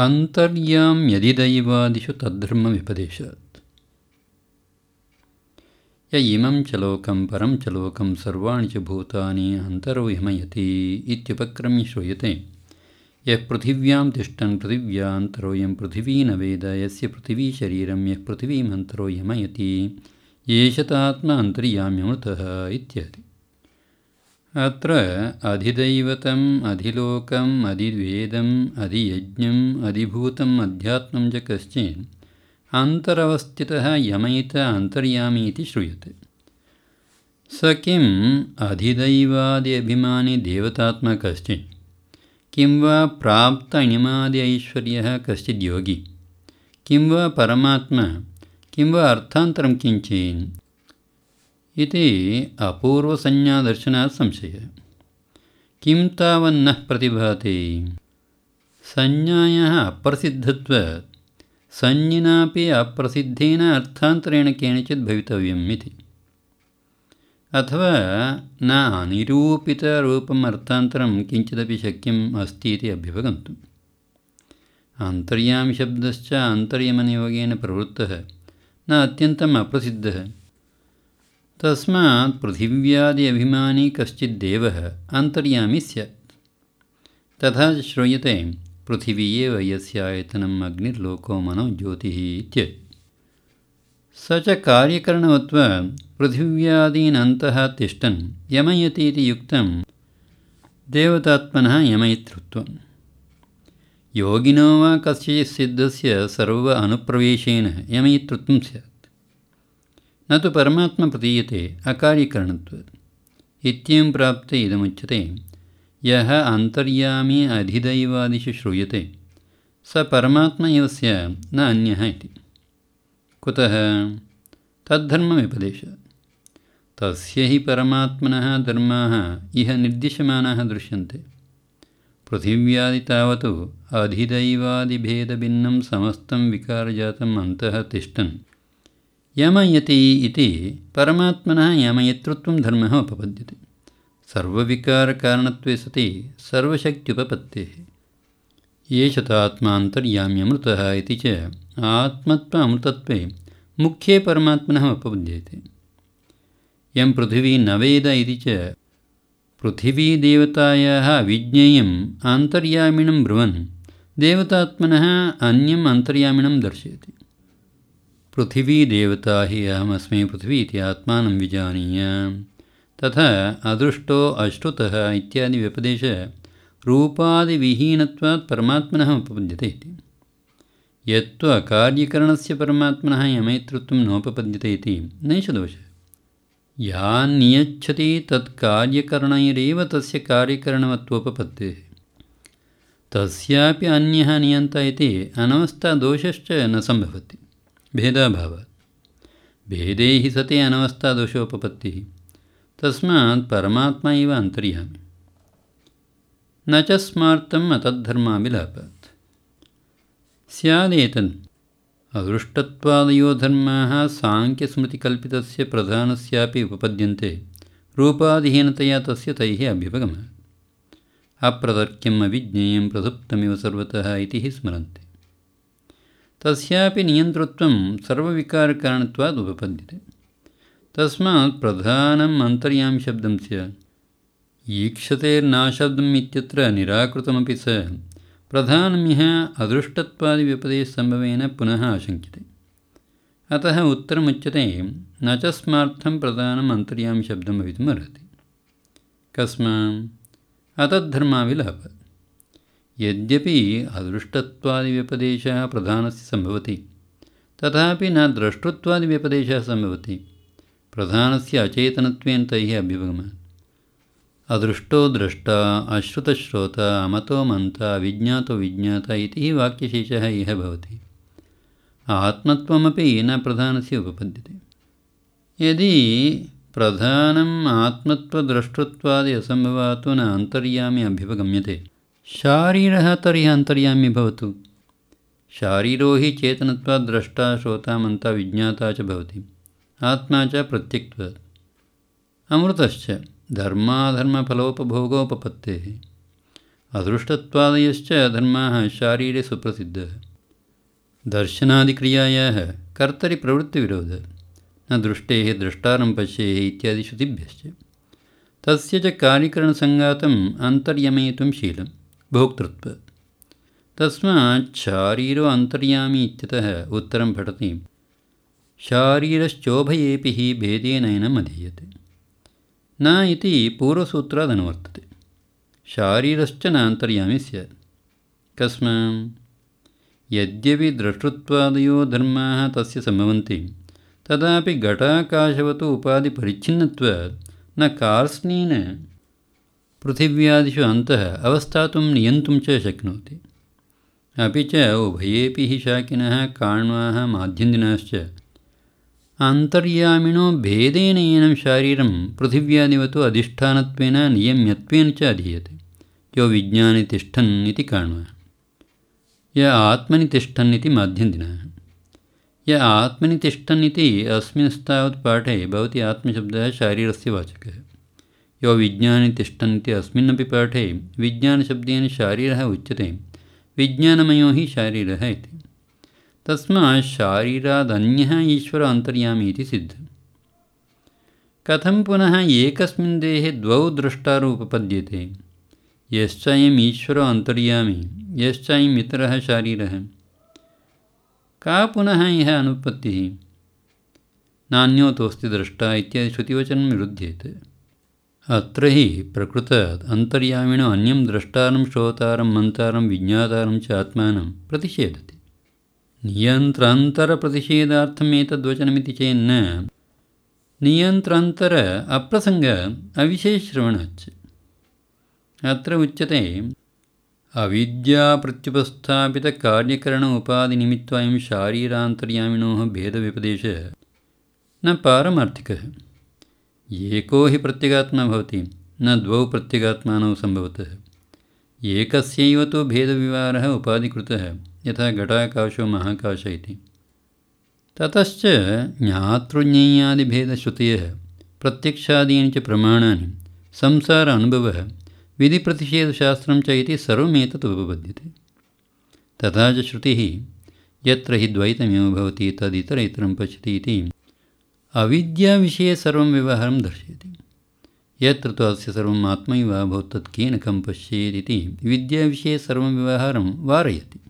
आन्तर्याम्यधिदैवादिषु तद्धर्मव्यपदेशात् य इमं च लोकं परं च लोकं सर्वाणि च भूतानि अन्तरो हिमयति इत्युपक्रम्य श्रूयते। यः पृथिव्यां तिष्ठन् पृथिव्यान्तरोऽयं पृथिवी न वेद यस्य पृथिवीशरीरं यः पृथिवीमन्तरो यमयति तात्मा अन्तर्याम्यमृतः इत्यादि अत्र अधिदैवतम् अधिलोकम् अधिवेदम् अधियज्ञम् अधिभूतम् अध्यात्मं च कश्चिन् अन्तरवस्थितः यमयित अन्तर्यामी इति श्रूयते। स किम् अधिदैवादि अभिमानी देवतात्मा कश्चित् किं वा प्राप्त अणिमादि ऐश्वर्यः कश्चिद् योगी? किं वा परमात्मा? किं वा अर्थान्तरं किञ्चिन् इति अपूर्वसंज्ञादर्शनात् संशयः किं तावन्नः प्रतिभाति? संज्ञायाः अप्रसिद्धत्वात् संज्ञिनापि अप्रसिद्धेन अर्थान्तरेण केनचित् भवितव्यम् इति। अथवा न अनिरूपितरूपम् अर्थान्तरं किञ्चिदपि शक्यम् अस्ति इति अभ्युपगन्तुम्। अन्तर्यामिशब्दश्च आन्तर्यमनियोगेन प्रवृत्तः न अत्यन्तम् अप्रसिद्धः तस्मात् पृथिव्यादि अभिमानी कश्चिद्देवः अन्तर्यामी स्यात्। तथा च श्रूयते पृथिवी एव यस्य आयतनम् अग्निर्लोको मनोज्योतिः इत्येतत्। स च कार्यकरणवत्वात् पृथिव्यादीनन्तः तिष्ठन् यमयति इति युक्तं देवतात्मनः यमयितृत्वं योगिनो वा कस्यचित् सिद्धस्य सर्व अनुप्रवेशेन यमयितृत्वं स्यात् न तु परमात्मा प्रतीयते अकार्यकरणत्वात् इत्येवं प्राप्ते इदमुच्यते यः अन्तर्यामी अधिदैवादिषु श्रूयते स परमात्मा एव न अन्यः इति। कुतः? तद्धर्मव्यपदेशात् तस्य हि परमात्मनः धर्माः इह निर्दिश्यमानाः दृश्यन्ते। पृथिव्यादि तावत् अधिदैवादिभेदभिन्नं समस्तं विकारजातम् अन्तः तिष्ठन् यमयति इति परमात्मनः यमयतृत्वं धर्मः उपपद्यते। सर्वविकारकारणत्वे सति सर्वशक्त्युपपत्तेः। एष तात्मान्तर्याम्यमृतः इति च आत्मत्व अमृतत्वे मुख्ये परमात्मनः उपपद्यते। यं पृथिवी न वेद इति च पृथिवीदेवतायाः विज्ञेयम् आन्तर्यामिणं ब्रुवन् देवतात्मनः अन्यम् अन्तर्यामिणं दर्शयति पृथिवीदेवता हि अहमस्मि पृथिवी इति आत्मानं विजानीय। तथा अदृष्टो अश्रुतः इत्यादि व्यपदेशरूपादिविहीनत्वात् परमात्मनः उपपद्यते इति। यत्तु अकार्यकरणस्य परमात्मनः यमयतृत्वं नोपपद्यते इति नैष दोषः। यान्नियच्छति तत् कार्यकरणैरेव तस्य कार्यकरणवत्वोपपत्तेः तस्यापि अन्यः नियन्ता इति अनवस्थादोषश्च न सम्भवति। भेदाभावात् भेदे हि सति अनवस्थादोषोपपत्तिः तस्मात् परमात्मा एव अन्तर्यामि। न च स्मार्तम् अतद्धर्माभिलापात् स्यादेतन् अदृष्टत्वादयो धर्माः साङ्ख्यस्मृतिकल्पितस्य प्रधानस्यापि उपपद्यन्ते। रूपादिहीनतया तस्य तैः अभ्युपगमः। अप्रतर्क्यम् अविज्ञेयं प्रसुप्तमिव सर्वतः इति स्मरन्ति तस्यापि नियन्तृत्वं सर्वविकारकारणत्वात् उपपद्यते। तस्मात् प्रधानम् अन्तर्यामिशब्दं स्यात् ईक्षतेर्नाशब्दम् इत्यत्र निराकृतमपि स प्रधानमिह अदृष्टत्वादिव्यपदेशसम्भवेन पुनः आशङ्क्यते। अतः उत्तरमुच्यते न च स्मार्थं प्रधानम् अन्तर्यामिशब्दं भवितुमर्हति। कस्मात् अतद्धर्माभिलापात् यद्यपि अदृष्टत्वादिव्यपदेशः प्रधानस्य सम्भवति, तथापि न द्रष्टृत्वादिव्यपदेशः सम्भवति, प्रधानस्य अचेतनत्वेन तैः अभ्युपगमात्। अदृष्टो द्रष्टा, अश्रुतश्रोता अमतो मन्ता, विज्ञातो विज्ञाता इति वाक्यशेषः इह भवति। आत्मत्वमपि न प्रधानस्य उपपद्यते। यदि प्रधानम् आत्मत्वद्रष्टृत्वादि असम्भवात् न अन्तर्यामि अभ्युपगम्यते। शारीरः तर्हि अन्तर्यामी भवतु। शारीरो हि चेतनत्वात् द्रष्टा श्रोता मन्ता विज्ञाता च भवति। आत्मा च प्रत्यक्त्वात् अमृतश्च धर्माधर्मफलोपभोगोपपत्तेः। अदृष्टत्वादयश्च धर्माः शारीरे सुप्रसिद्धः। दर्शनादिक्रियायाः कर्तरि प्रवृत्तिविरोधः। न दृष्टेः द्रष्टारं पश्येः इत्यादि श्रुतिभ्यश्च तस्य च कार्यकरणसङ्गातम् अन्तर्यमयितुं शीलं भोक्तृत्व। अन्तर्यामी इत्यतः उत्तरं पठति। शारीरश्चोभयेऽपि हि भेदेनैनम् अधीयते न इति पूर्वसूत्रादनुवर्तते। शारीरश्च नान्तर्यामि स्यात्। कस्मात् यद्यपि द्रष्टृत्वादयो धर्माः तस्य सम्भवन्ति तदापि घटाकाशवतो उपाधिपरिच्छिन्नत्वात् न कार्स्नीन पृथिव्यादिषु अन्तः अवस्थातुं नियन्तुं च शक्नोति। अपि च उभयेऽपि हि शाकिनः काण्वाः भेदेन एनं शारीरं पृथिव्यादिवतो अधिष्ठानत्वेन नियम्यत्वेन च अधीयते। यो विज्ञाने तिष्ठन् इति काण्वः। य आत्मनि तिष्ठन् इति माध्यन्दिनः। य आत्मनि तिष्ठन् इति अस्मिन्स्तावत् पाठे भवति आत्मशब्दः शारीरस्य वाचकः। यो विज्ञाने तिष्ठन् इति अस्मिन्नपि पाठे। विज्ञानशब्देन शारीरः उच्यते। विज्ञानमयो हि शारीरः इति। तस्मात् शारीरादन्यः ईश्वर अन्तर्यामी इति सिद्धः। कथं पुनः एकस्मिन् देहे द्वौ द्रष्टारूपपद्यते यश्चायम् ईश्वरो अन्तर्यामी, यश्चायम् इतरः शारीरः। का पुनः इह अनुपत्तिः? नान्योतोऽस्ति द्रष्टा इत्यादि श्रुतिवचनं विरुध्येत्। अत्र हि प्रकृतात् अन्तर्यामिणो अन्यं द्रष्टारं श्रोतारं मन्तारं विज्ञातारं च आत्मानं प्रतिषेधति। नियन्त्रान्तरप्रतिषेधार्थम् एतद्वचनमिति चेन्न नियन्त्रान्तर अप्रसङ्ग अविशेषश्रवणाच्च। अत्र उच्यते अविद्याप्रत्युपस्थापितकार्यकरण उपाधिनिमित्त्वायं शारीरान्तर्यामिणोः भेदव्यपदेशः न पारमार्थिकः एको हि प्रत्यगात्मा भवति, न द्वौ प्रत्यगात्मानौ सम्भवतः। एकस्यैव तु भेदविवारः उपाधिकृतः, यथा घटाकाशो महाकाश इति। ततश्च ज्ञातृज्ञेयादिभेदश्रुतयः, प्रत्यक्षादीनि च प्रमाणानि, संसार अनुभवः, विधिप्रतिषेधशास्त्रं च इति सर्वमेतत् उपपद्यते। तथा च श्रुतिः, यत्र हि द्वैतमेव भवति तदितर इतरं पश्यति इति अविद्याविषये सर्वं व्यवहारं दर्शयति। यत्र तु अस्य सर्वम् आत्मैव भवत् तत् केन कं पश्येदिति विद्याविषये सर्वं व्यवहारं वारयति।